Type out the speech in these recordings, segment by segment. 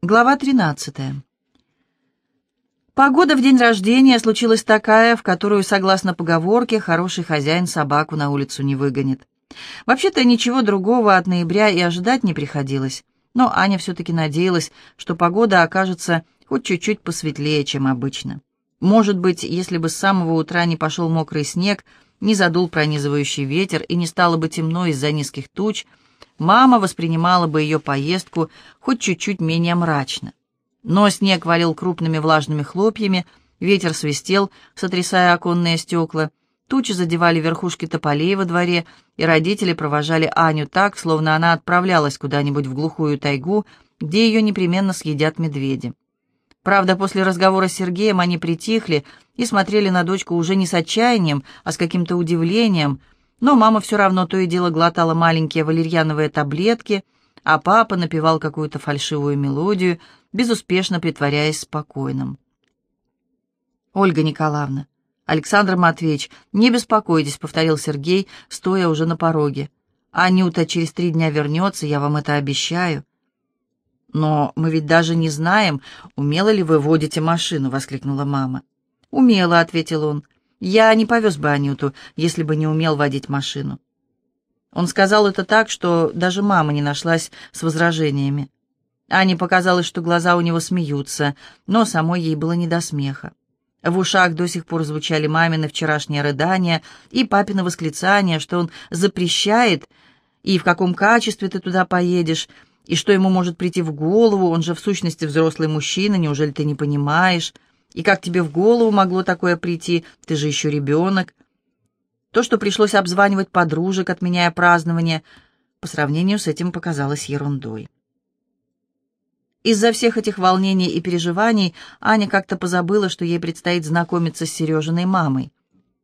Глава 13. Погода в день рождения случилась такая, в которую, согласно поговорке, хороший хозяин собаку на улицу не выгонит. Вообще-то ничего другого от ноября и ожидать не приходилось, но Аня все-таки надеялась, что погода окажется хоть чуть-чуть посветлее, чем обычно. Может быть, если бы с самого утра не пошел мокрый снег, не задул пронизывающий ветер и не стало бы темно из-за низких туч — мама воспринимала бы ее поездку хоть чуть-чуть менее мрачно. Но снег валил крупными влажными хлопьями, ветер свистел, сотрясая оконные стекла, тучи задевали верхушки тополей во дворе, и родители провожали Аню так, словно она отправлялась куда-нибудь в глухую тайгу, где ее непременно съедят медведи. Правда, после разговора с Сергеем они притихли и смотрели на дочку уже не с отчаянием, а с каким-то удивлением — но мама все равно то и дело глотала маленькие валерьяновые таблетки, а папа напевал какую-то фальшивую мелодию, безуспешно притворяясь спокойным. «Ольга Николаевна, Александр Матвеевич, не беспокойтесь», — повторил Сергей, стоя уже на пороге. «Анюта через три дня вернется, я вам это обещаю». «Но мы ведь даже не знаем, умело ли вы водите машину», — воскликнула мама. «Умело», — ответил он. Я не повез бы Анюту, если бы не умел водить машину. Он сказал это так, что даже мама не нашлась с возражениями. Ане показалось, что глаза у него смеются, но самой ей было не до смеха. В ушах до сих пор звучали мамины вчерашние рыдания и папины восклицания, что он запрещает, и в каком качестве ты туда поедешь, и что ему может прийти в голову, он же в сущности взрослый мужчина, неужели ты не понимаешь? И как тебе в голову могло такое прийти? Ты же еще ребенок. То, что пришлось обзванивать подружек, отменяя празднование, по сравнению с этим показалось ерундой. Из-за всех этих волнений и переживаний Аня как-то позабыла, что ей предстоит знакомиться с Сережиной мамой.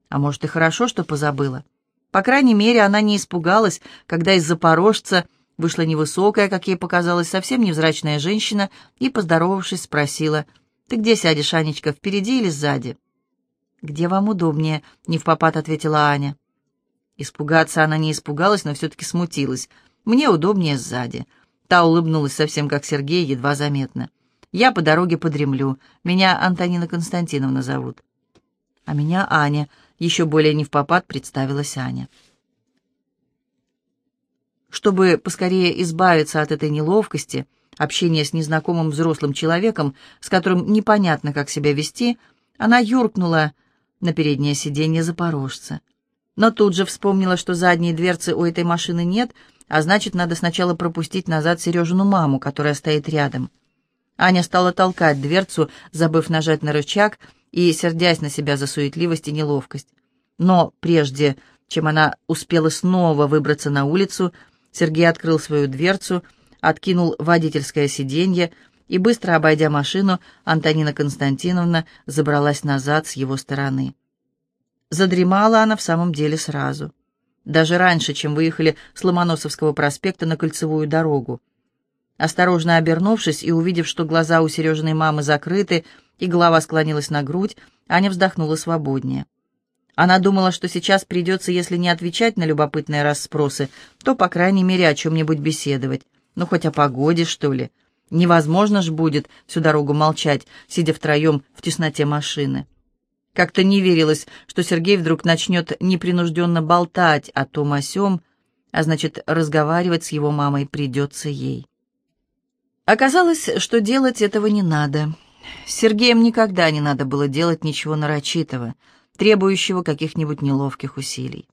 А может и хорошо, что позабыла. По крайней мере, она не испугалась, когда из Запорожца вышла невысокая, как ей показалось, совсем невзрачная женщина и, поздоровавшись, спросила — «Ты где сядешь, Анечка, впереди или сзади?» «Где вам удобнее?» — не в попад ответила Аня. Испугаться она не испугалась, но все-таки смутилась. «Мне удобнее сзади». Та улыбнулась совсем как Сергей, едва заметно. «Я по дороге подремлю. Меня Антонина Константиновна зовут». «А меня Аня», — еще более не в попад представилась Аня. Чтобы поскорее избавиться от этой неловкости, — общение с незнакомым взрослым человеком, с которым непонятно, как себя вести, она юркнула на переднее сиденье запорожца. Но тут же вспомнила, что задней дверцы у этой машины нет, а значит, надо сначала пропустить назад Сережину маму, которая стоит рядом. Аня стала толкать дверцу, забыв нажать на рычаг и сердясь на себя за суетливость и неловкость. Но прежде, чем она успела снова выбраться на улицу, Сергей открыл свою дверцу — откинул водительское сиденье, и, быстро обойдя машину, Антонина Константиновна забралась назад с его стороны. Задремала она в самом деле сразу. Даже раньше, чем выехали с Ломоносовского проспекта на кольцевую дорогу. Осторожно обернувшись и увидев, что глаза у Сережиной мамы закрыты и голова склонилась на грудь, Аня вздохнула свободнее. Она думала, что сейчас придется, если не отвечать на любопытные расспросы, то, по крайней мере, о чем-нибудь беседовать. Ну, хоть о погоде, что ли. Невозможно ж будет всю дорогу молчать, сидя втроем в тесноте машины. Как-то не верилось, что Сергей вдруг начнет непринужденно болтать о том о сём, а значит, разговаривать с его мамой придется ей. Оказалось, что делать этого не надо. С Сергеем никогда не надо было делать ничего нарочитого, требующего каких-нибудь неловких усилий.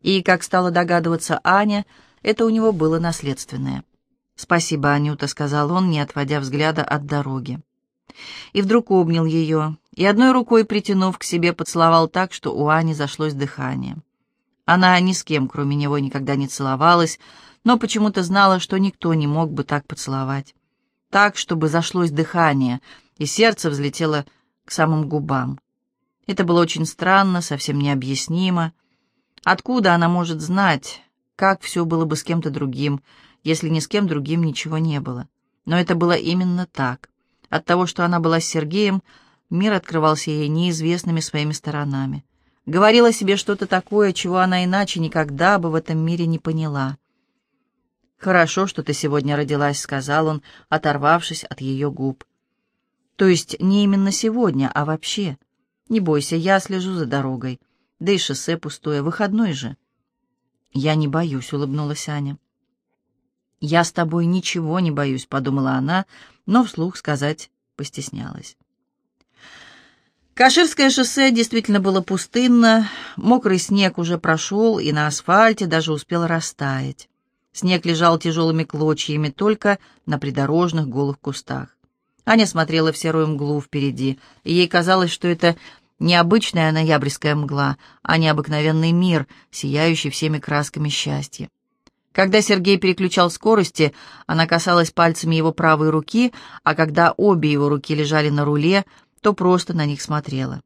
И, как стала догадываться Аня, это у него было наследственное. «Спасибо, Анюта», — сказал он, не отводя взгляда от дороги. И вдруг обнял ее, и одной рукой, притянув к себе, поцеловал так, что у Ани зашлось дыхание. Она ни с кем, кроме него, никогда не целовалась, но почему-то знала, что никто не мог бы так поцеловать. Так, чтобы зашлось дыхание, и сердце взлетело к самым губам. Это было очень странно, совсем необъяснимо. Откуда она может знать, как все было бы с кем-то другим, если ни с кем другим ничего не было. Но это было именно так. От того, что она была с Сергеем, мир открывался ей неизвестными своими сторонами. Говорила себе что-то такое, чего она иначе никогда бы в этом мире не поняла. «Хорошо, что ты сегодня родилась», — сказал он, оторвавшись от ее губ. «То есть не именно сегодня, а вообще. Не бойся, я слежу за дорогой. Да и шоссе пустое, выходной же». «Я не боюсь», — улыбнулась Аня. «Я с тобой ничего не боюсь», — подумала она, но вслух сказать постеснялась. Каширское шоссе действительно было пустынно, мокрый снег уже прошел, и на асфальте даже успел растаять. Снег лежал тяжелыми клочьями только на придорожных голых кустах. Аня смотрела в серую мглу впереди, и ей казалось, что это необычная ноябрьская мгла, а необыкновенный мир, сияющий всеми красками счастья. Когда Сергей переключал скорости, она касалась пальцами его правой руки, а когда обе его руки лежали на руле, то просто на них смотрела.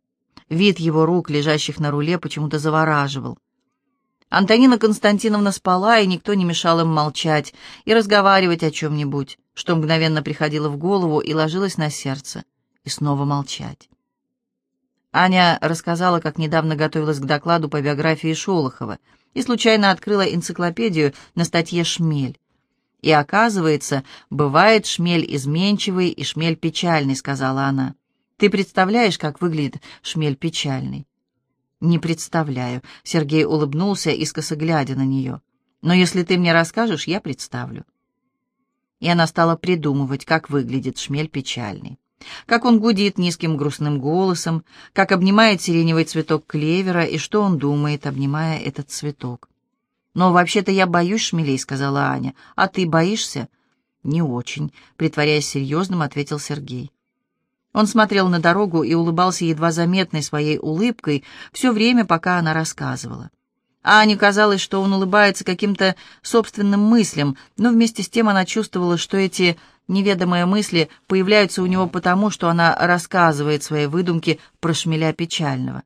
Вид его рук, лежащих на руле, почему-то завораживал. Антонина Константиновна спала, и никто не мешал им молчать и разговаривать о чем-нибудь, что мгновенно приходило в голову и ложилось на сердце, и снова молчать. Аня рассказала, как недавно готовилась к докладу по биографии Шолохова и случайно открыла энциклопедию на статье «Шмель». «И оказывается, бывает шмель изменчивый и шмель печальный», — сказала она. «Ты представляешь, как выглядит шмель печальный?» «Не представляю», — Сергей улыбнулся, искоса глядя на нее. «Но если ты мне расскажешь, я представлю». И она стала придумывать, как выглядит шмель печальный. Как он гудит низким грустным голосом, как обнимает сиреневый цветок клевера и что он думает, обнимая этот цветок. «Но вообще-то я боюсь шмелей», — сказала Аня. «А ты боишься?» «Не очень», — притворяясь серьезным, ответил Сергей. Он смотрел на дорогу и улыбался едва заметной своей улыбкой все время, пока она рассказывала. Ане казалось, что он улыбается каким-то собственным мыслям, но вместе с тем она чувствовала, что эти неведомые мысли появляются у него потому, что она рассказывает свои выдумки про шмеля печального.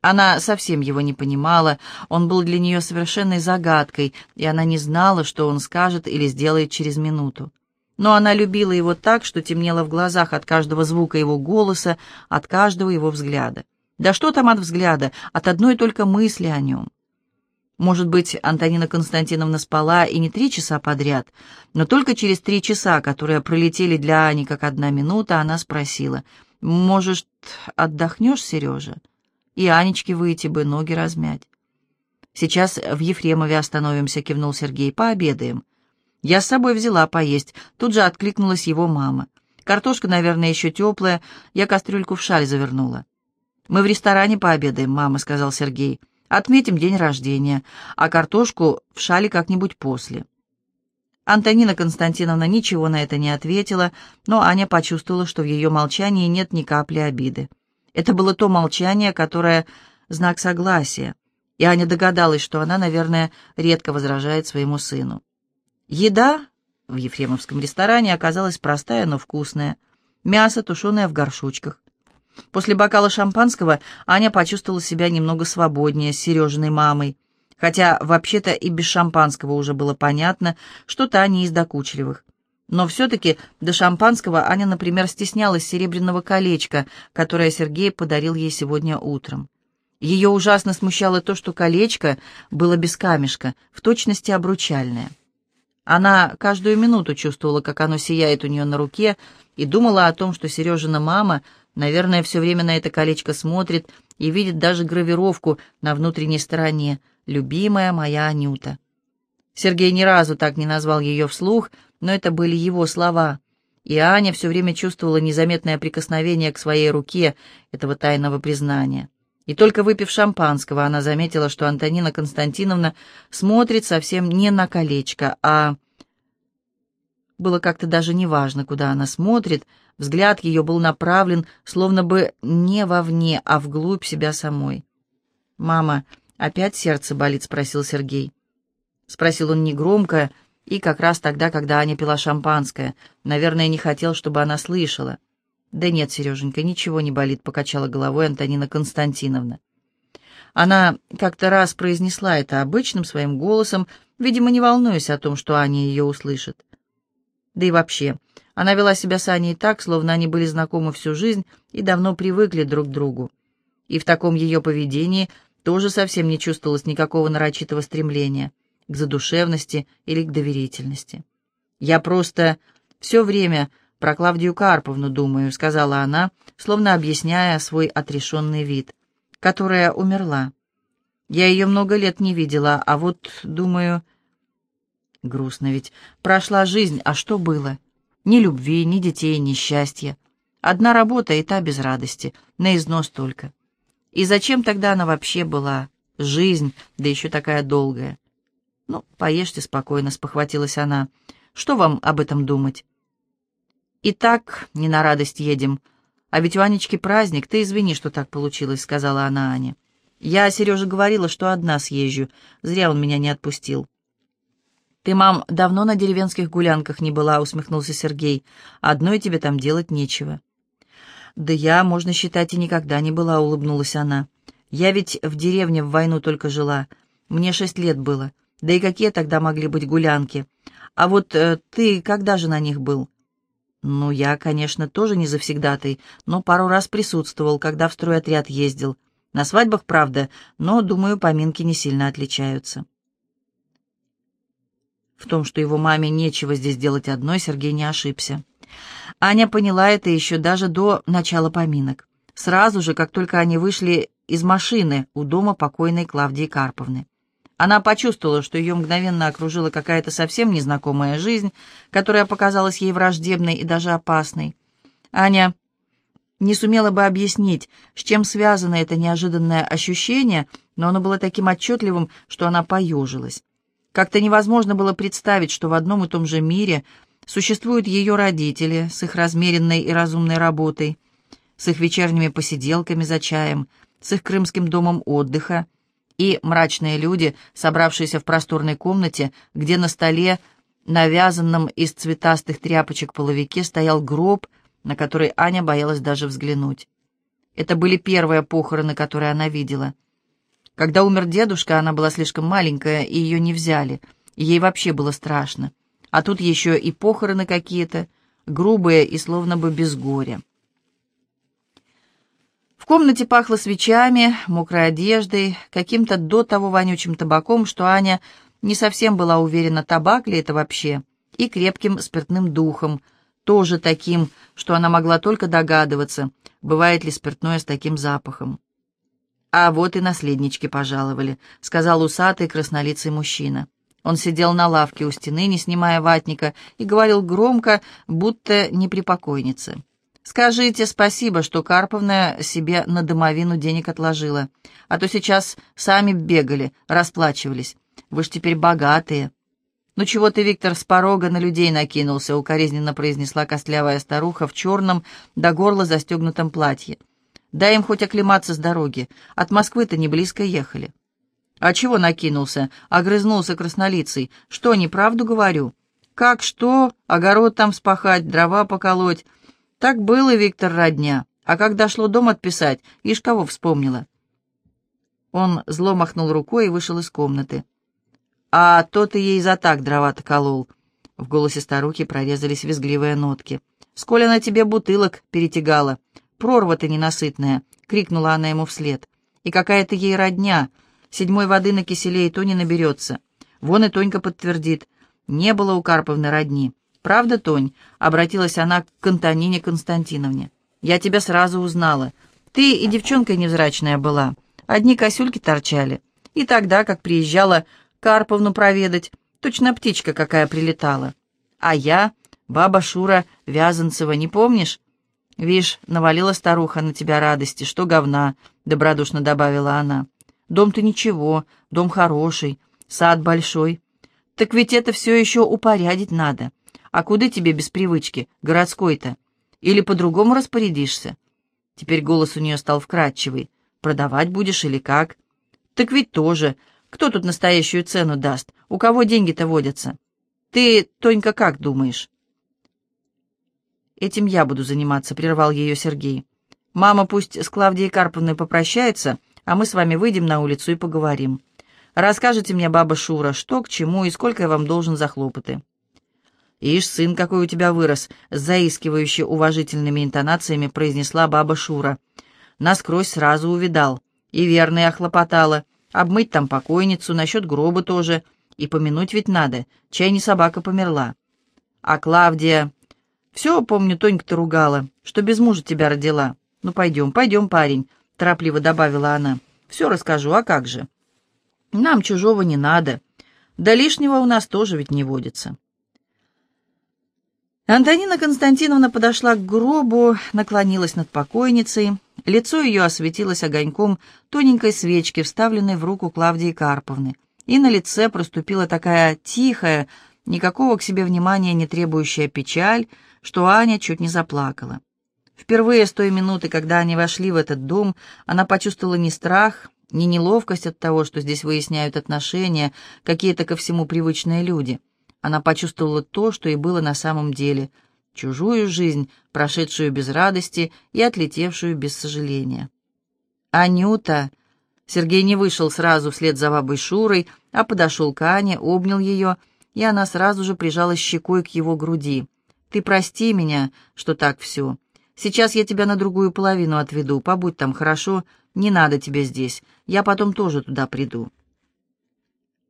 Она совсем его не понимала, он был для нее совершенной загадкой, и она не знала, что он скажет или сделает через минуту но она любила его так, что темнело в глазах от каждого звука его голоса, от каждого его взгляда. Да что там от взгляда, от одной только мысли о нем. Может быть, Антонина Константиновна спала и не три часа подряд, но только через три часа, которые пролетели для Ани как одна минута, она спросила, «Может, отдохнешь, Сережа? И Анечке выйти бы, ноги размять». «Сейчас в Ефремове остановимся», — кивнул Сергей, — «пообедаем». «Я с собой взяла поесть», — тут же откликнулась его мама. «Картошка, наверное, еще теплая, я кастрюльку в шаль завернула». «Мы в ресторане пообедаем, мама», — сказал Сергей. «Отметим день рождения, а картошку в шале как-нибудь после». Антонина Константиновна ничего на это не ответила, но Аня почувствовала, что в ее молчании нет ни капли обиды. Это было то молчание, которое — знак согласия, и Аня догадалась, что она, наверное, редко возражает своему сыну. Еда в ефремовском ресторане оказалась простая, но вкусная. Мясо, тушеное в горшочках. После бокала шампанского Аня почувствовала себя немного свободнее с Сережиной мамой, хотя вообще-то и без шампанского уже было понятно, что та не из докучливых. Но все-таки до шампанского Аня, например, стеснялась серебряного колечка, которое Сергей подарил ей сегодня утром. Ее ужасно смущало то, что колечко было без камешка, в точности обручальное. Она каждую минуту чувствовала, как оно сияет у нее на руке, и думала о том, что Сережина мама, наверное, все время на это колечко смотрит и видит даже гравировку на внутренней стороне «Любимая моя Анюта». Сергей ни разу так не назвал ее вслух, но это были его слова, и Аня все время чувствовала незаметное прикосновение к своей руке этого тайного признания. И только выпив шампанского, она заметила, что Антонина Константиновна смотрит совсем не на колечко, а... Было как-то даже неважно, куда она смотрит, взгляд ее был направлен, словно бы не вовне, а вглубь себя самой. «Мама, опять сердце болит?» — спросил Сергей. Спросил он негромко и как раз тогда, когда Аня пила шампанское. Наверное, не хотел, чтобы она слышала. «Да нет, Сереженька, ничего не болит», — покачала головой Антонина Константиновна. Она как-то раз произнесла это обычным своим голосом, видимо, не волнуясь о том, что Аня ее услышит. Да и вообще, она вела себя с Аней так, словно они были знакомы всю жизнь и давно привыкли друг к другу. И в таком ее поведении тоже совсем не чувствовалось никакого нарочитого стремления. к задушевности или к доверительности. «Я просто все время про Клавдию Карповну думаю», — сказала она, словно объясняя свой отрешенный вид, которая умерла. «Я ее много лет не видела, а вот, думаю...» Грустно ведь. Прошла жизнь, а что было? Ни любви, ни детей, ни счастья. Одна работа и та без радости, на износ только. И зачем тогда она вообще была? Жизнь, да еще такая долгая. «Ну, поешьте спокойно», — спохватилась она. «Что вам об этом думать?» «И так не на радость едем. А ведь у Анечки праздник, ты извини, что так получилось», — сказала она Ане. «Я Сереже говорила, что одна съезжу. Зря он меня не отпустил». «Ты, мам, давно на деревенских гулянках не была», — усмехнулся Сергей. «Одной тебе там делать нечего». «Да я, можно считать, и никогда не была», — улыбнулась она. «Я ведь в деревне в войну только жила. Мне шесть лет было. Да и какие тогда могли быть гулянки? А вот э, ты когда же на них был?» «Ну, я, конечно, тоже не завсегдатый, но пару раз присутствовал, когда в стройотряд ездил. На свадьбах, правда, но, думаю, поминки не сильно отличаются». В том, что его маме нечего здесь делать одной, Сергей не ошибся. Аня поняла это еще даже до начала поминок. Сразу же, как только они вышли из машины у дома покойной Клавдии Карповны. Она почувствовала, что ее мгновенно окружила какая-то совсем незнакомая жизнь, которая показалась ей враждебной и даже опасной. Аня не сумела бы объяснить, с чем связано это неожиданное ощущение, но оно было таким отчетливым, что она поежилась. Как-то невозможно было представить, что в одном и том же мире существуют ее родители с их размеренной и разумной работой, с их вечерними посиделками за чаем, с их крымским домом отдыха, и мрачные люди, собравшиеся в просторной комнате, где на столе, навязанном из цветастых тряпочек половике, стоял гроб, на который Аня боялась даже взглянуть. Это были первые похороны, которые она видела. Когда умер дедушка, она была слишком маленькая, и ее не взяли. Ей вообще было страшно. А тут еще и похороны какие-то, грубые и словно бы без горя комнате пахло свечами, мокрой одеждой, каким-то до того вонючим табаком, что Аня не совсем была уверена, табак ли это вообще, и крепким спиртным духом, тоже таким, что она могла только догадываться, бывает ли спиртное с таким запахом. «А вот и наследнички пожаловали», — сказал усатый краснолицый мужчина. Он сидел на лавке у стены, не снимая ватника, и говорил громко, будто не при покойнице. Скажите спасибо, что Карповна себе на домовину денег отложила, а то сейчас сами бегали, расплачивались. Вы ж теперь богатые. «Ну чего ты, Виктор, с порога на людей накинулся?» — укоризненно произнесла костлявая старуха в черном, до горла застегнутом платье. «Дай им хоть оклематься с дороги. От Москвы-то не близко ехали». «А чего накинулся?» — огрызнулся краснолицый. «Что, неправду говорю?» «Как что? Огород там спахать, дрова поколоть». Так было, Виктор, родня. А когда шло дом отписать, ишь кого вспомнила. Он зло махнул рукой и вышел из комнаты. «А то ты ей за так дрова-то колол». В голосе старухи прорезались визгливые нотки. «Сколь она тебе бутылок перетягала? Прорва ты ненасытная!» — крикнула она ему вслед. «И какая ты ей родня! Седьмой воды на киселе и то не наберется. Вон и Тонька подтвердит. Не было у Карповны родни. «Правда, Тонь?» — обратилась она к Антонине Константиновне. «Я тебя сразу узнала. Ты и девчонка невзрачная была. Одни косюльки торчали. И тогда, как приезжала Карповну проведать, точно птичка какая прилетала. А я, баба Шура Вязанцева, не помнишь?» «Вишь, навалила старуха на тебя радости, что говна», — добродушно добавила она. «Дом-то ничего, дом хороший, сад большой. Так ведь это все еще упорядить надо. А куда тебе без привычки, городской-то? Или по-другому распорядишься?» Теперь голос у нее стал вкрадчивый. «Продавать будешь или как?» «Так ведь тоже. Кто тут настоящую цену даст? У кого деньги-то водятся? Ты, Тонька, как думаешь?» «Этим я буду заниматься», — прервал ее Сергей. «Мама пусть с Клавдией Карповной попрощается, а мы с вами выйдем на улицу и поговорим. Расскажите мне, баба Шура, что к чему и сколько я вам должен за хлопоты». «Ишь, сын какой у тебя вырос!» — с заискивающе уважительными интонациями произнесла баба Шура. Насквозь сразу увидал. И верно я хлопотала. Обмыть там покойницу, насчет гроба тоже. И помянуть ведь надо, чай не собака померла. А Клавдия... Все, помню, Тонька-то ругала, что без мужа тебя родила. Ну, пойдем, пойдем, парень, торопливо добавила она. Все расскажу, а как же? Нам чужого не надо. Да лишнего у нас тоже ведь не водится. Антонина Константиновна подошла к гробу, наклонилась над покойницей. Лицо ее осветилось огоньком тоненькой свечки, вставленной в руку Клавдии Карповны, и на лице проступила такая тихая, никакого к себе внимания не требующая печаль, что Аня чуть не заплакала. Впервые с той минуты, когда они вошли в этот дом, она почувствовала не страх, не неловкость от того, что здесь выясняют отношения какие-то ко всему привычные люди. Она почувствовала то, что и было на самом деле — чужую жизнь, прошедшую без радости и отлетевшую без сожаления. «Анюта!» Сергей не вышел сразу вслед за бабой Шурой, а подошел к Ане, обнял ее, и она сразу же прижалась щекой к его груди. «Ты прости меня, что так все. Сейчас я тебя на другую половину отведу. Побудь там, хорошо? Не надо тебе здесь. Я потом тоже туда приду».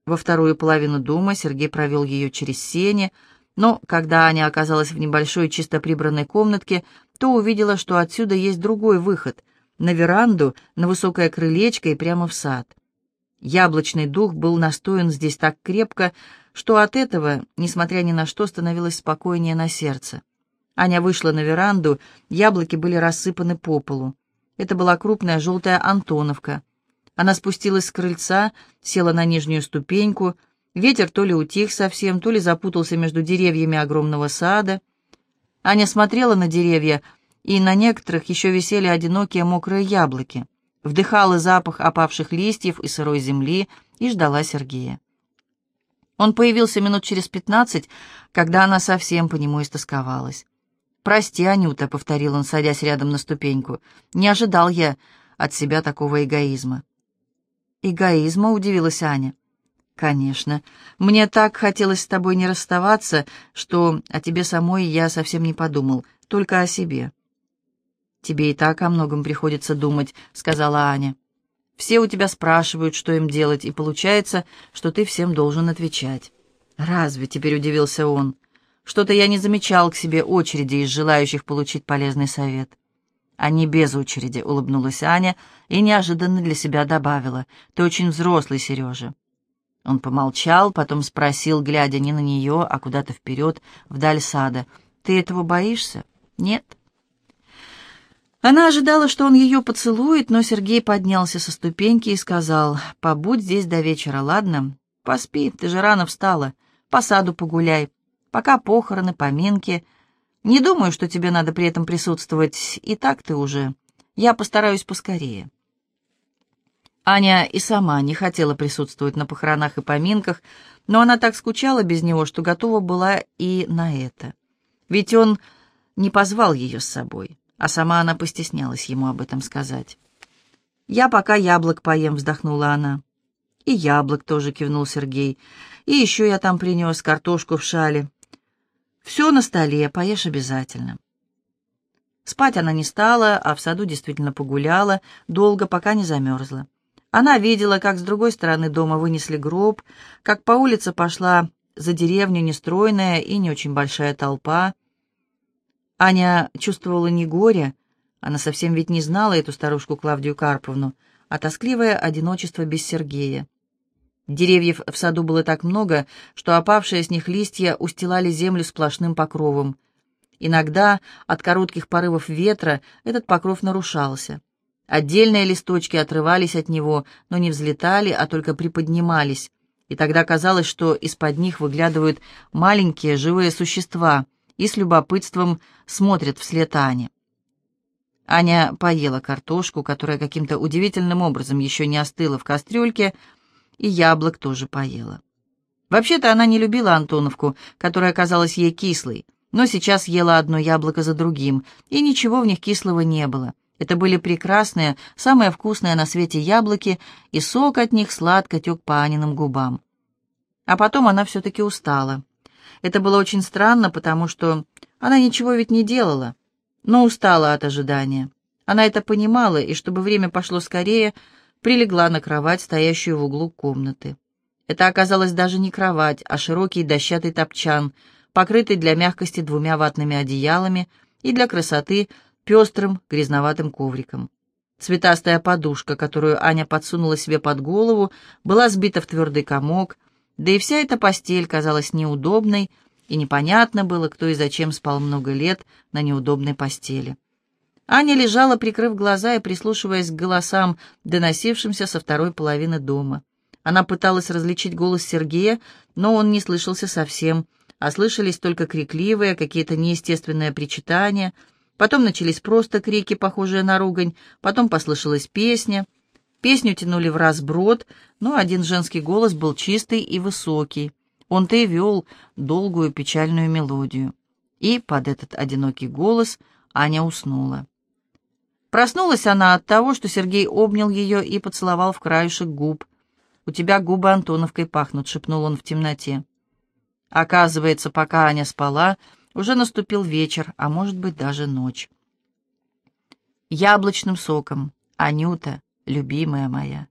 Во вторую половину дома Сергей провел ее через сени, но когда Аня оказалась в небольшой чисто прибранной комнатке, то увидела, что отсюда есть другой выход — на веранду, на высокое крылечко и прямо в сад. Яблочный дух был настоен здесь так крепко, что от этого, несмотря ни на что, становилось спокойнее на сердце. Аня вышла на веранду, яблоки были рассыпаны по полу. Это была крупная желтая Антоновка. Она спустилась с крыльца, села на нижнюю ступеньку. Ветер то ли утих совсем, то ли запутался между деревьями огромного сада. Аня смотрела на деревья, и на некоторых еще висели одинокие мокрые яблоки. Вдыхала запах опавших листьев и сырой земли и ждала Сергея. Он появился минут через пятнадцать, когда она совсем по нему истосковалась. «Прости, Анюта», — повторил он, садясь рядом на ступеньку. «Не ожидал я от себя такого эгоизма». «Эгоизма?» — удивилась Аня. «Конечно. Мне так хотелось с тобой не расставаться, что о тебе самой я совсем не подумал, только о себе». «Тебе и так о многом приходится думать», — сказала Аня. «Все у тебя спрашивают, что им делать, и получается, что ты всем должен отвечать». «Разве?» — теперь удивился он. Что-то я не замечал к себе очереди из желающих получить полезный совет. А не без очереди, улыбнулась Аня и неожиданно для себя добавила. Ты очень взрослый, Сережа. Он помолчал, потом спросил, глядя не на нее, а куда-то вперед, вдаль сада. «Ты этого боишься?» «Нет». Она ожидала, что он ее поцелует, но Сергей поднялся со ступеньки и сказал, «Побудь здесь до вечера, ладно? Поспи, ты же рано встала. По саду погуляй. Пока похороны, поминки. Не думаю, что тебе надо при этом присутствовать. И так ты уже. Я постараюсь поскорее». Аня и сама не хотела присутствовать на похоронах и поминках, но она так скучала без него, что готова была и на это. Ведь он не позвал ее с собой, а сама она постеснялась ему об этом сказать. «Я пока яблок поем», — вздохнула она. «И яблок тоже», — кивнул Сергей. «И еще я там принес картошку в шале. Все на столе, поешь обязательно. Спать она не стала, а в саду действительно погуляла, долго, пока не замерзла. Она видела, как с другой стороны дома вынесли гроб, как по улице пошла за деревню нестройная и не очень большая толпа. Аня чувствовала не горе, она совсем ведь не знала эту старушку Клавдию Карповну, а тоскливое одиночество без Сергея. Деревьев в саду было так много, что опавшие с них листья устилали землю сплошным покровом. Иногда от коротких порывов ветра этот покров нарушался. Отдельные листочки отрывались от него, но не взлетали, а только приподнимались, и тогда казалось, что из-под них выглядывают маленькие живые существа и с любопытством смотрят вслед Ане. Аня поела картошку, которая каким-то удивительным образом еще не остыла в кастрюльке, и яблок тоже поела. Вообще-то она не любила Антоновку, которая казалась ей кислой, но сейчас ела одно яблоко за другим, и ничего в них кислого не было. Это были прекрасные, самые вкусные на свете яблоки, и сок от них сладко тек по Аниным губам. А потом она все-таки устала. Это было очень странно, потому что она ничего ведь не делала, но устала от ожидания. Она это понимала, и чтобы время пошло скорее, прилегла на кровать, стоящую в углу комнаты. Это оказалось даже не кровать, а широкий дощатый топчан, покрытый для мягкости двумя ватными одеялами и для красоты пестрым грязноватым ковриком. Цветастая подушка, которую Аня подсунула себе под голову, была сбита в твердый комок, да и вся эта постель казалась неудобной, и непонятно было, кто и зачем спал много лет на неудобной постели. Аня лежала, прикрыв глаза и прислушиваясь к голосам, доносившимся со второй половины дома. Она пыталась различить голос Сергея, но он не слышался совсем, а слышались только крикливые, какие-то неестественные причитания. Потом начались просто крики, похожие на ругань, потом послышалась песня. Песню тянули в разброд, но один женский голос был чистый и высокий. Он-то и вел долгую печальную мелодию. И под этот одинокий голос Аня уснула. Проснулась она от того, что Сергей обнял ее и поцеловал в краешек губ. «У тебя губы Антоновкой пахнут», — шепнул он в темноте. Оказывается, пока Аня спала, уже наступил вечер, а может быть даже ночь. Яблочным соком, Анюта, любимая моя.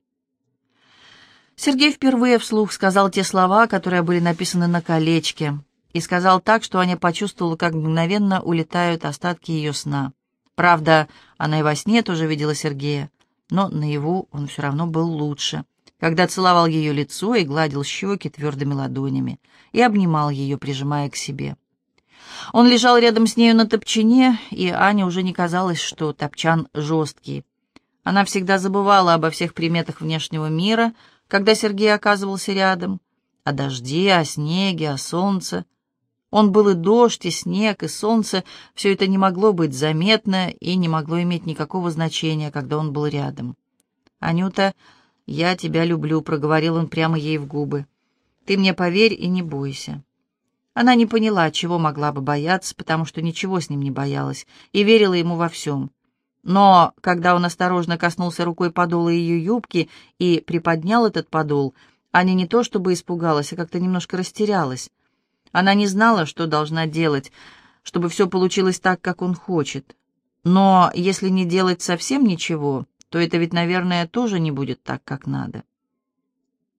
Сергей впервые вслух сказал те слова, которые были написаны на колечке, и сказал так, что Аня почувствовала, как мгновенно улетают остатки ее сна. Правда, она и во сне тоже видела Сергея, но наяву он все равно был лучше, когда целовал ее лицо и гладил щеки твердыми ладонями и обнимал ее, прижимая к себе. Он лежал рядом с нею на топчине, и Ане уже не казалось, что топчан жесткий. Она всегда забывала обо всех приметах внешнего мира, когда Сергей оказывался рядом, о дожде, о снеге, о солнце — он был и дождь, и снег, и солнце, все это не могло быть заметно и не могло иметь никакого значения, когда он был рядом. «Анюта, я тебя люблю», — проговорил он прямо ей в губы. «Ты мне поверь и не бойся». Она не поняла, чего могла бы бояться, потому что ничего с ним не боялась, и верила ему во всем. Но когда он осторожно коснулся рукой подола ее юбки и приподнял этот подол, Аня не то чтобы испугалась, а как-то немножко растерялась. Она не знала, что должна делать, чтобы все получилось так, как он хочет. Но если не делать совсем ничего, то это ведь, наверное, тоже не будет так, как надо.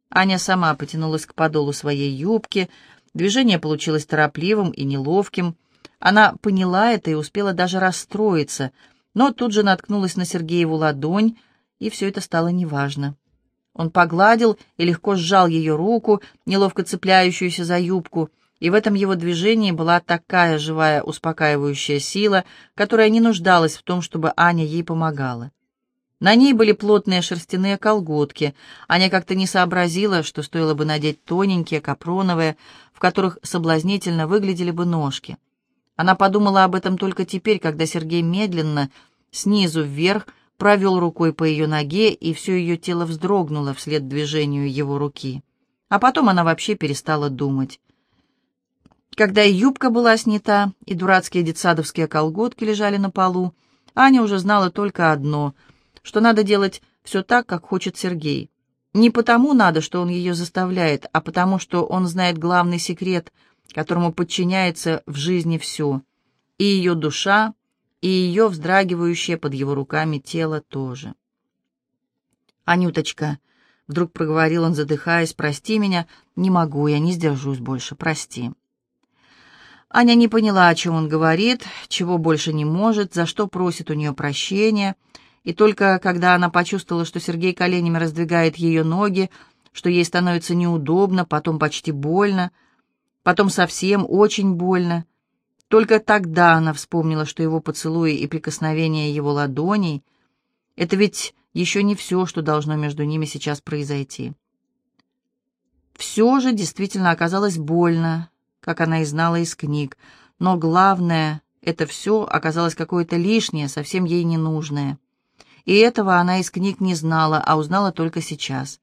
Аня сама потянулась к подолу своей юбки, движение получилось торопливым и неловким. Она поняла это и успела даже расстроиться, но тут же наткнулась на Сергееву ладонь, и все это стало неважно. Он погладил и легко сжал ее руку, неловко цепляющуюся за юбку, и в этом его движении была такая живая успокаивающая сила, которая не нуждалась в том, чтобы Аня ей помогала. На ней были плотные шерстяные колготки. Аня как-то не сообразила, что стоило бы надеть тоненькие, капроновые, в которых соблазнительно выглядели бы ножки. Она подумала об этом только теперь, когда Сергей медленно, снизу вверх, провел рукой по ее ноге, и все ее тело вздрогнуло вслед движению его руки. А потом она вообще перестала думать. Когда юбка была снята, и дурацкие детсадовские колготки лежали на полу, Аня уже знала только одно, что надо делать все так, как хочет Сергей. Не потому надо, что он ее заставляет, а потому, что он знает главный секрет, которому подчиняется в жизни все, и ее душа, и ее вздрагивающее под его руками тело тоже. «Анюточка», — вдруг проговорил он, задыхаясь, — «прости меня, не могу, я не сдержусь больше, прости». Аня не поняла, о чем он говорит, чего больше не может, за что просит у нее прощения, и только когда она почувствовала, что Сергей коленями раздвигает ее ноги, что ей становится неудобно, потом почти больно, потом совсем очень больно, только тогда она вспомнила, что его поцелуи и прикосновения его ладоней — это ведь еще не все, что должно между ними сейчас произойти. Все же действительно оказалось больно, как она и знала из книг, но главное, это все оказалось какое-то лишнее, совсем ей ненужное. И этого она из книг не знала, а узнала только сейчас.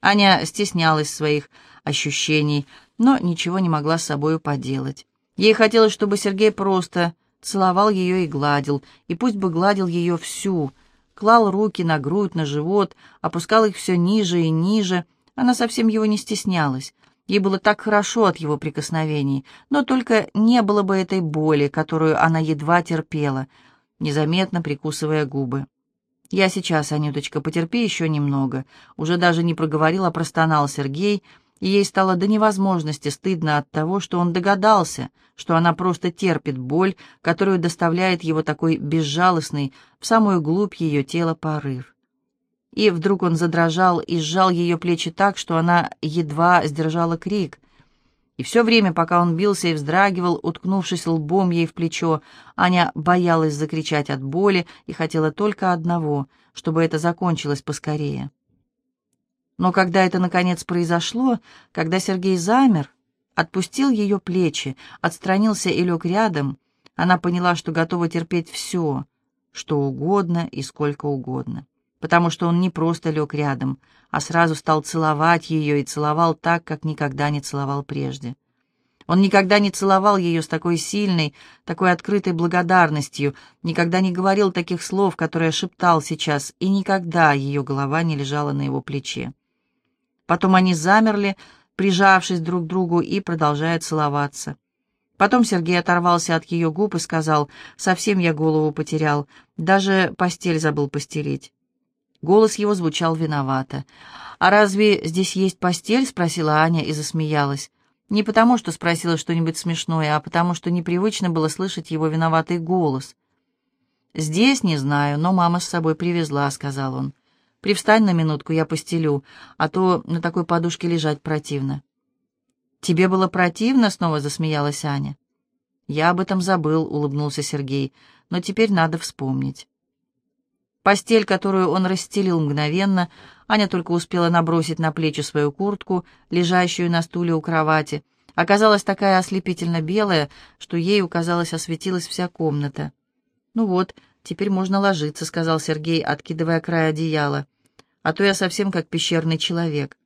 Аня стеснялась своих ощущений, но ничего не могла с собою поделать. Ей хотелось, чтобы Сергей просто целовал ее и гладил, и пусть бы гладил ее всю, клал руки на грудь, на живот, опускал их все ниже и ниже. Она совсем его не стеснялась. Ей было так хорошо от его прикосновений, но только не было бы этой боли, которую она едва терпела, незаметно прикусывая губы. «Я сейчас, Анюточка, потерпи еще немного», уже даже не проговорил, а простонал Сергей, и ей стало до невозможности стыдно от того, что он догадался, что она просто терпит боль, которую доставляет его такой безжалостный, в самую глубь ее тела порыв. И вдруг он задрожал и сжал ее плечи так, что она едва сдержала крик. И все время, пока он бился и вздрагивал, уткнувшись лбом ей в плечо, Аня боялась закричать от боли и хотела только одного, чтобы это закончилось поскорее. Но когда это, наконец, произошло, когда Сергей замер, отпустил ее плечи, отстранился и лег рядом, она поняла, что готова терпеть все, что угодно и сколько угодно, потому что он не просто лег рядом, а сразу стал целовать ее и целовал так, как никогда не целовал прежде. Он никогда не целовал ее с такой сильной, такой открытой благодарностью, никогда не говорил таких слов, которые шептал сейчас, и никогда ее голова не лежала на его плече. Потом они замерли, прижавшись друг к другу и продолжая целоваться. Потом Сергей оторвался от ее губ и сказал, «Совсем я голову потерял, даже постель забыл постелить». Голос его звучал виновато. «А разве здесь есть постель?» — спросила Аня и засмеялась. Не потому, что спросила что-нибудь смешное, а потому, что непривычно было слышать его виноватый голос. «Здесь не знаю, но мама с собой привезла», — сказал он. Привстань на минутку, я постелю, а то на такой подушке лежать противно». «Тебе было противно?» — снова засмеялась Аня. «Я об этом забыл», — улыбнулся Сергей, — «но теперь надо вспомнить». Постель, которую он расстелил мгновенно, Аня только успела набросить на плечи свою куртку, лежащую на стуле у кровати, оказалась такая ослепительно белая, что ею, казалось, осветилась вся комната. «Ну вот, теперь можно ложиться», — сказал Сергей, откидывая край одеяла а то я совсем как пещерный человек.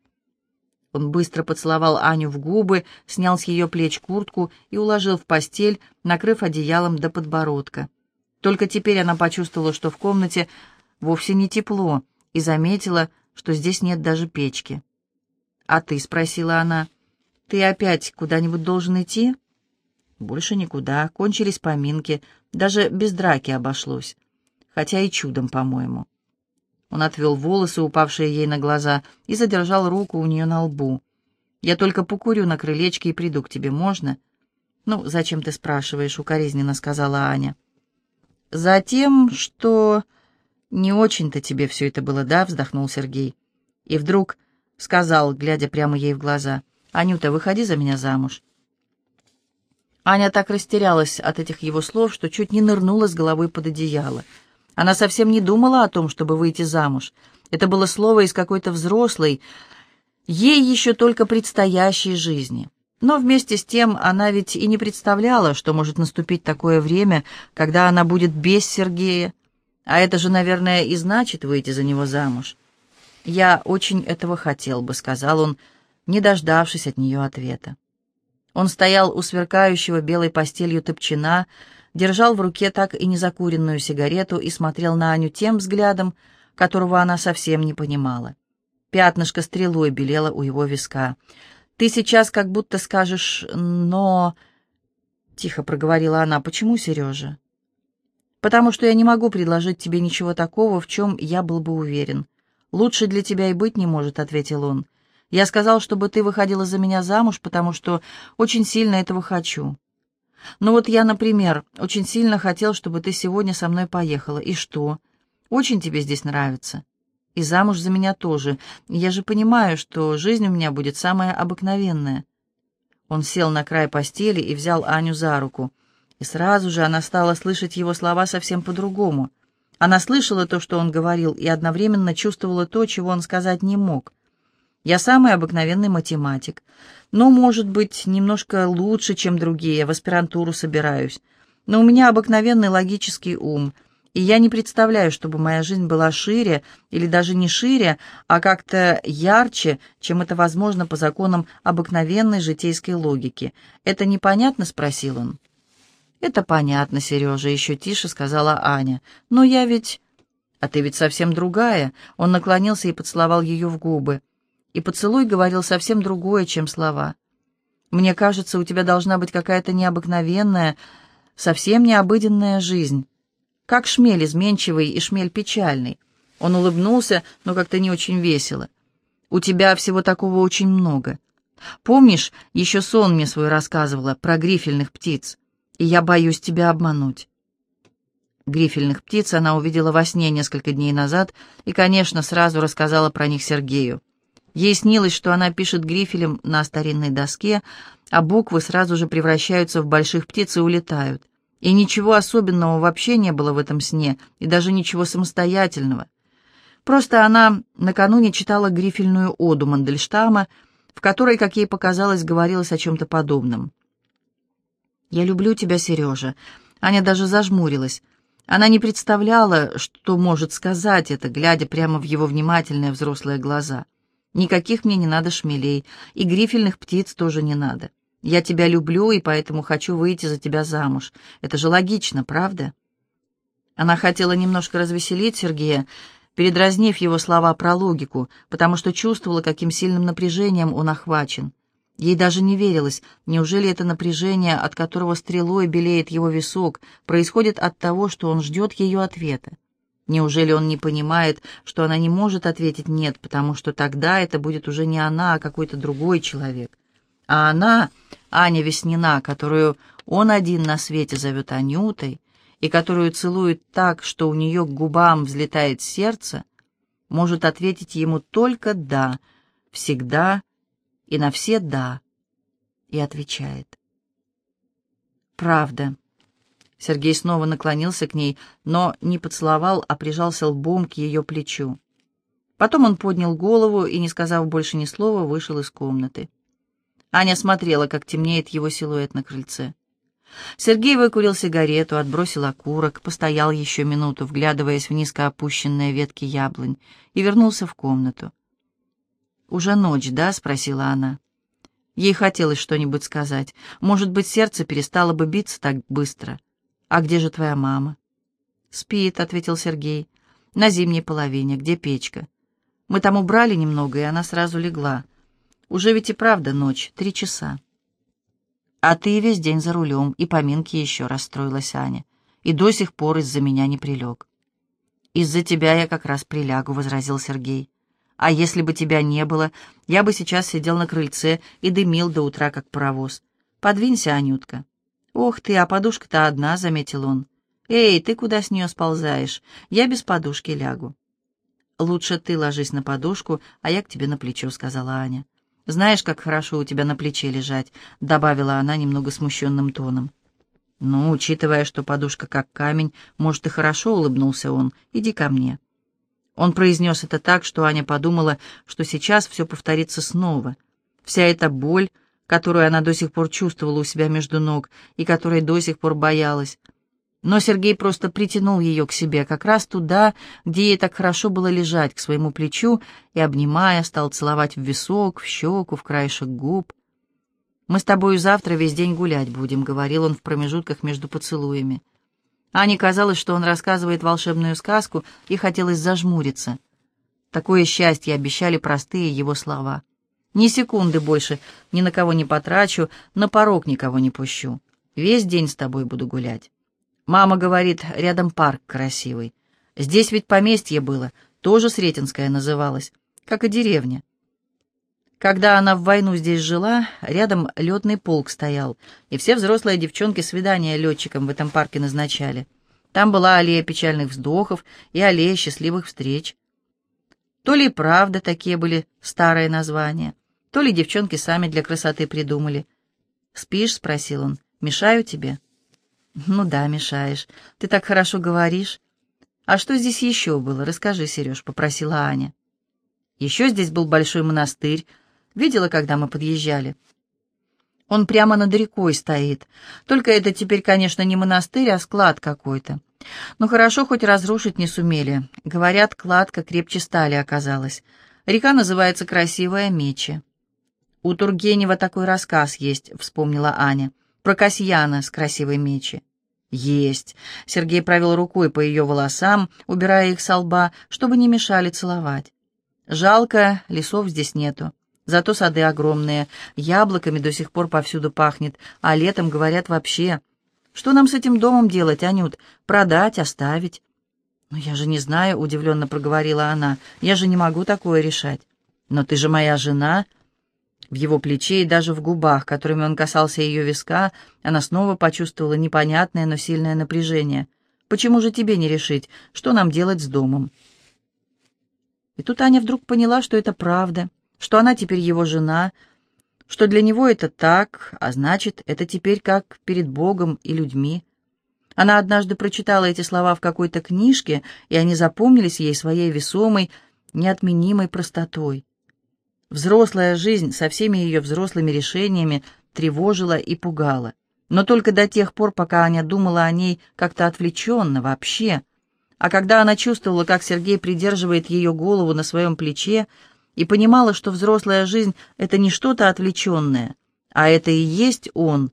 Он быстро поцеловал Аню в губы, снял с ее плеч куртку и уложил в постель, накрыв одеялом до подбородка. Только теперь она почувствовала, что в комнате вовсе не тепло, и заметила, что здесь нет даже печки. «А ты?» — спросила она. «Ты опять куда-нибудь должен идти?» «Больше никуда. Кончились поминки. Даже без драки обошлось. Хотя и чудом, по-моему». Он отвел волосы, упавшие ей на глаза, и задержал руку у нее на лбу. «Я только покурю на крылечке и приду к тебе, можно?» «Ну, зачем ты спрашиваешь?» — укоризненно сказала Аня. «Затем, что...» «Не очень-то тебе все это было, да?» — вздохнул Сергей. И вдруг сказал, глядя прямо ей в глаза, «Анюта, выходи за меня замуж». Аня так растерялась от этих его слов, что чуть не нырнула с головой под одеяло — она совсем не думала о том, чтобы выйти замуж. Это было слово из какой-то взрослой, ей еще только предстоящей жизни. Но вместе с тем она ведь и не представляла, что может наступить такое время, когда она будет без Сергея. А это же, наверное, и значит выйти за него замуж. «Я очень этого хотел бы», — сказал он, не дождавшись от нее ответа. Он стоял у сверкающего белой постелью топчина, держал в руке так и незакуренную сигарету и смотрел на Аню тем взглядом, которого она совсем не понимала. Пятнышко стрелой белело у его виска. «Ты сейчас как будто скажешь «но...» — тихо проговорила она. «Почему, Сережа?» «Потому что я не могу предложить тебе ничего такого, в чем я был бы уверен. Лучше для тебя и быть не может», — ответил он. «Я сказал, чтобы ты выходила за меня замуж, потому что очень сильно этого хочу. Ну вот я, например, очень сильно хотел, чтобы ты сегодня со мной поехала. И что? Очень тебе здесь нравится. И замуж за меня тоже. Я же понимаю, что жизнь у меня будет самая обыкновенная. Он сел на край постели и взял Аню за руку. И сразу же она стала слышать его слова совсем по-другому. Она слышала то, что он говорил, и одновременно чувствовала то, чего он сказать не мог. «Я самый обыкновенный математик но, может быть, немножко лучше, чем другие, в аспирантуру собираюсь. Но у меня обыкновенный логический ум, и я не представляю, чтобы моя жизнь была шире, или даже не шире, а как-то ярче, чем это возможно по законам обыкновенной житейской логики. «Это непонятно?» — спросил он. «Это понятно, Сережа», — еще тише сказала Аня. «Но я ведь...» «А ты ведь совсем другая». Он наклонился и поцеловал ее в губы и поцелуй говорил совсем другое, чем слова. «Мне кажется, у тебя должна быть какая-то необыкновенная, совсем необыденная жизнь, как шмель изменчивый и шмель печальный». Он улыбнулся, но как-то не очень весело. «У тебя всего такого очень много. Помнишь, еще сон мне свой рассказывала про грифельных птиц, и я боюсь тебя обмануть. Грифельных птиц она увидела во сне несколько дней назад и, конечно, сразу рассказала про них Сергею. Ей снилось, что она пишет грифелем на старинной доске, а буквы сразу же превращаются в больших птиц и улетают. И ничего особенного вообще не было в этом сне, и даже ничего самостоятельного. Просто она накануне читала грифельную оду Мандельштама, в которой, как ей показалось, говорилось о чем-то подобном. «Я люблю тебя, Сережа». Аня даже зажмурилась. Она не представляла, что может сказать это, глядя прямо в его внимательные взрослые глаза. «Никаких мне не надо шмелей, и грифельных птиц тоже не надо. Я тебя люблю, и поэтому хочу выйти за тебя замуж. Это же логично, правда?» Она хотела немножко развеселить Сергея, передразнив его слова про логику, потому что чувствовала, каким сильным напряжением он охвачен. Ей даже не верилось, неужели это напряжение, от которого стрелой белеет его висок, происходит от того, что он ждет ее ответа? Неужели он не понимает, что она не может ответить «нет», потому что тогда это будет уже не она, а какой-то другой человек? А она, Аня Веснина, которую он один на свете зовет Анютой, и которую целует так, что у нее к губам взлетает сердце, может ответить ему только «да», всегда и на все «да», и отвечает. «Правда». Сергей снова наклонился к ней, но не поцеловал, а прижался лбом к ее плечу. Потом он поднял голову и, не сказав больше ни слова, вышел из комнаты. Аня смотрела, как темнеет его силуэт на крыльце. Сергей выкурил сигарету, отбросил окурок, постоял еще минуту, вглядываясь в низко опущенные ветки яблонь, и вернулся в комнату. «Уже ночь, да?» — спросила она. Ей хотелось что-нибудь сказать. Может быть, сердце перестало бы биться так быстро. «А где же твоя мама?» «Спит», — ответил Сергей. «На зимней половине, где печка. Мы там убрали немного, и она сразу легла. Уже ведь и правда ночь, три часа». «А ты весь день за рулем, и поминки еще», — расстроилась Аня. «И до сих пор из-за меня не прилег». «Из-за тебя я как раз прилягу», — возразил Сергей. А если бы тебя не было, я бы сейчас сидел на крыльце и дымил до утра, как паровоз. Подвинься, Анютка. Ох ты, а подушка-то одна, — заметил он. Эй, ты куда с нее сползаешь? Я без подушки лягу. Лучше ты ложись на подушку, а я к тебе на плечо, — сказала Аня. Знаешь, как хорошо у тебя на плече лежать, — добавила она немного смущенным тоном. Ну, учитывая, что подушка как камень, может, и хорошо, — улыбнулся он. Иди ко мне. Он произнес это так, что Аня подумала, что сейчас все повторится снова. Вся эта боль, которую она до сих пор чувствовала у себя между ног и которой до сих пор боялась. Но Сергей просто притянул ее к себе, как раз туда, где ей так хорошо было лежать, к своему плечу, и, обнимая, стал целовать в висок, в щеку, в краешек губ. «Мы с тобою завтра весь день гулять будем», — говорил он в промежутках между поцелуями. Ане казалось, что он рассказывает волшебную сказку, и хотелось зажмуриться. Такое счастье обещали простые его слова. Ни секунды больше ни на кого не потрачу, на порог никого не пущу. Весь день с тобой буду гулять. Мама говорит, рядом парк красивый. Здесь ведь поместье было, тоже Сретенское называлось, как и деревня. Когда она в войну здесь жила, рядом летный полк стоял, и все взрослые девчонки свидания летчикам в этом парке назначали. Там была аллея печальных вздохов и аллея счастливых встреч. То ли правда такие были старые названия, то ли девчонки сами для красоты придумали. «Спишь?» — спросил он. «Мешаю тебе?» «Ну да, мешаешь. Ты так хорошо говоришь». «А что здесь еще было? Расскажи, Сереж», — попросила Аня. Еще здесь был большой монастырь, Видела, когда мы подъезжали? Он прямо над рекой стоит. Только это теперь, конечно, не монастырь, а склад какой-то. Но хорошо, хоть разрушить не сумели. Говорят, кладка крепче стали оказалась. Река называется Красивая Мечи. У Тургенева такой рассказ есть, вспомнила Аня. Про Касьяна с Красивой Мечи. Есть. Сергей провел рукой по ее волосам, убирая их со лба, чтобы не мешали целовать. Жалко, лесов здесь нету. Зато сады огромные, яблоками до сих пор повсюду пахнет, а летом, говорят, вообще. Что нам с этим домом делать, Анют? Продать, оставить? «Но я же не знаю», — удивленно проговорила она. «Я же не могу такое решать». «Но ты же моя жена». В его плече и даже в губах, которыми он касался ее виска, она снова почувствовала непонятное, но сильное напряжение. «Почему же тебе не решить, что нам делать с домом?» И тут Аня вдруг поняла, что это правда, что она теперь его жена, что для него это так, а значит, это теперь как перед Богом и людьми. Она однажды прочитала эти слова в какой-то книжке, и они запомнились ей своей весомой, неотменимой простотой. Взрослая жизнь со всеми ее взрослыми решениями тревожила и пугала. Но только до тех пор, пока Аня думала о ней как-то отвлеченно вообще. А когда она чувствовала, как Сергей придерживает ее голову на своем плече, и понимала, что взрослая жизнь — это не что-то отвлеченное, а это и есть он,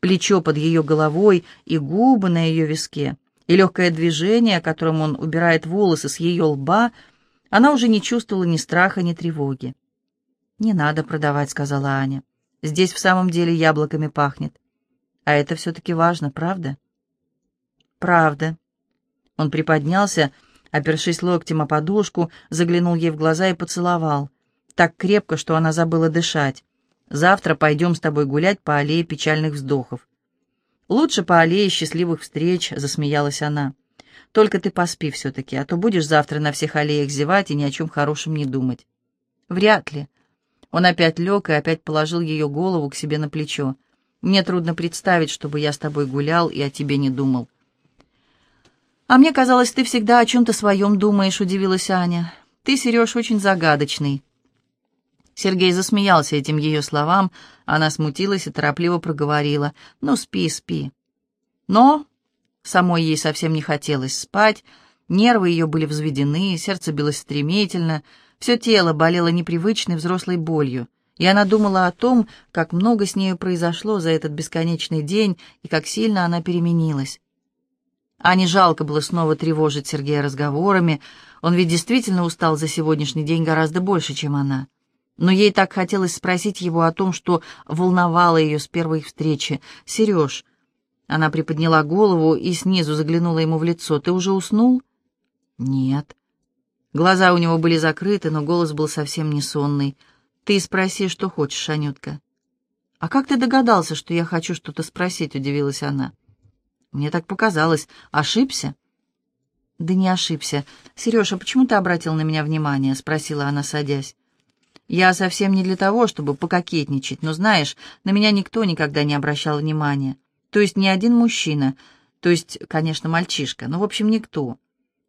плечо под ее головой и губы на ее виске, и легкое движение, которым он убирает волосы с ее лба, она уже не чувствовала ни страха, ни тревоги. «Не надо продавать», — сказала Аня. «Здесь в самом деле яблоками пахнет. А это все-таки важно, правда?» «Правда». Он приподнялся, опершись локтем о подушку, заглянул ей в глаза и поцеловал. Так крепко, что она забыла дышать. «Завтра пойдем с тобой гулять по аллее печальных вздохов». «Лучше по аллее счастливых встреч», — засмеялась она. «Только ты поспи все-таки, а то будешь завтра на всех аллеях зевать и ни о чем хорошем не думать». «Вряд ли», он опять лег и опять положил ее голову к себе на плечо. «Мне трудно представить, чтобы я с тобой гулял и о тебе не думал». «А мне казалось, ты всегда о чем-то своем думаешь», — удивилась Аня. «Ты, Сереж, очень загадочный». Сергей засмеялся этим ее словам, она смутилась и торопливо проговорила. «Ну, спи, спи». Но самой ей совсем не хотелось спать, нервы ее были взведены, сердце билось стремительно — все тело болело непривычной взрослой болью, и она думала о том, как много с нею произошло за этот бесконечный день и как сильно она переменилась. Ане жалко было снова тревожить Сергея разговорами, он ведь действительно устал за сегодняшний день гораздо больше, чем она. Но ей так хотелось спросить его о том, что волновало ее с первой встречи. «Сереж...» Она приподняла голову и снизу заглянула ему в лицо. «Ты уже уснул?» «Нет». Глаза у него были закрыты, но голос был совсем не сонный. «Ты спроси, что хочешь, Анютка». «А как ты догадался, что я хочу что-то спросить?» — удивилась она. «Мне так показалось. Ошибся?» «Да не ошибся. Сережа, почему ты обратил на меня внимание?» — спросила она, садясь. «Я совсем не для того, чтобы пококетничать, но, знаешь, на меня никто никогда не обращал внимания. То есть ни один мужчина, то есть, конечно, мальчишка, но, в общем, никто.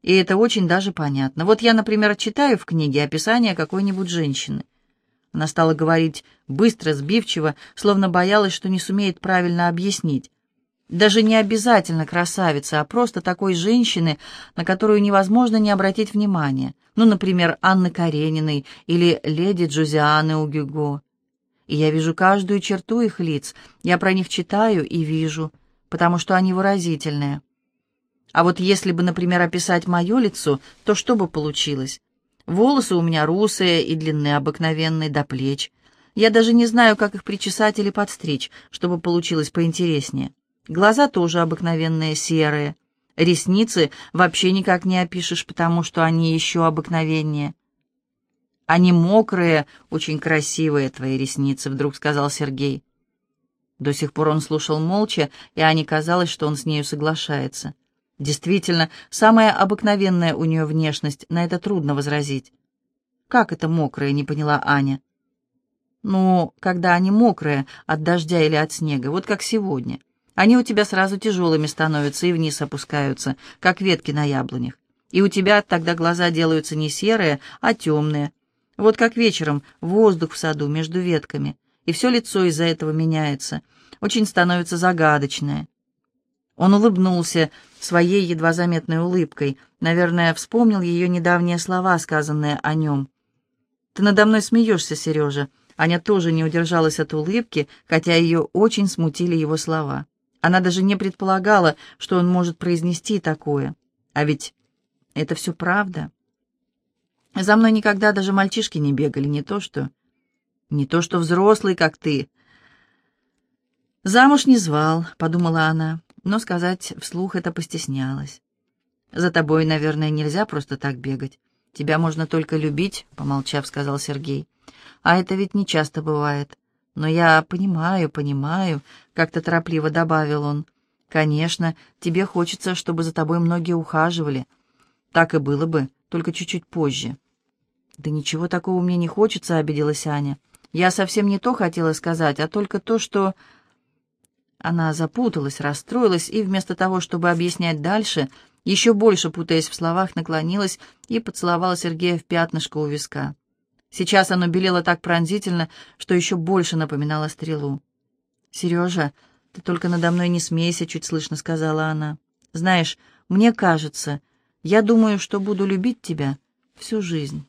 И это очень даже понятно. Вот я, например, читаю в книге описание какой-нибудь женщины. Она стала говорить быстро, сбивчиво, словно боялась, что не сумеет правильно объяснить. Даже не обязательно красавица, а просто такой женщины, на которую невозможно не обратить внимания. Ну, например, Анны Карениной или леди Джузианы у Гюго. И я вижу каждую черту их лиц, я про них читаю и вижу, потому что они выразительные. А вот если бы, например, описать мое лицо, то что бы получилось? Волосы у меня русые и длины обыкновенные до плеч. Я даже не знаю, как их причесать или подстричь, чтобы получилось поинтереснее. Глаза тоже обыкновенные, серые. Ресницы вообще никак не опишешь, потому что они еще обыкновеннее. «Они мокрые, очень красивые, твои ресницы», — вдруг сказал Сергей. До сих пор он слушал молча, и Ане казалось, что он с нею соглашается. Действительно, самая обыкновенная у нее внешность, на это трудно возразить. «Как это мокрое?» — не поняла Аня. «Ну, когда они мокрые, от дождя или от снега, вот как сегодня. Они у тебя сразу тяжелыми становятся и вниз опускаются, как ветки на яблонях. И у тебя тогда глаза делаются не серые, а темные. Вот как вечером воздух в саду между ветками, и все лицо из-за этого меняется, очень становится загадочное. Он улыбнулся своей едва заметной улыбкой. Наверное, вспомнил ее недавние слова, сказанные о нем. «Ты надо мной смеешься, Сережа». Аня тоже не удержалась от улыбки, хотя ее очень смутили его слова. Она даже не предполагала, что он может произнести такое. А ведь это все правда. За мной никогда даже мальчишки не бегали, не то что... Не то что взрослый, как ты. «Замуж не звал», — подумала она но сказать вслух это постеснялась. «За тобой, наверное, нельзя просто так бегать. «Тебя можно только любить», — помолчав, сказал Сергей. «А это ведь не часто бывает. Но я понимаю, понимаю», — как-то торопливо добавил он. «Конечно, тебе хочется, чтобы за тобой многие ухаживали. Так и было бы, только чуть-чуть позже». «Да ничего такого мне не хочется», — обиделась Аня. «Я совсем не то хотела сказать, а только то, что...» Она запуталась, расстроилась и вместо того, чтобы объяснять дальше, еще больше путаясь в словах, наклонилась и поцеловала Сергея в пятнышко у виска. Сейчас оно белело так пронзительно, что еще больше напоминало стрелу. «Сережа, ты только надо мной не смейся», — чуть слышно сказала она. «Знаешь, мне кажется, я думаю, что буду любить тебя всю жизнь».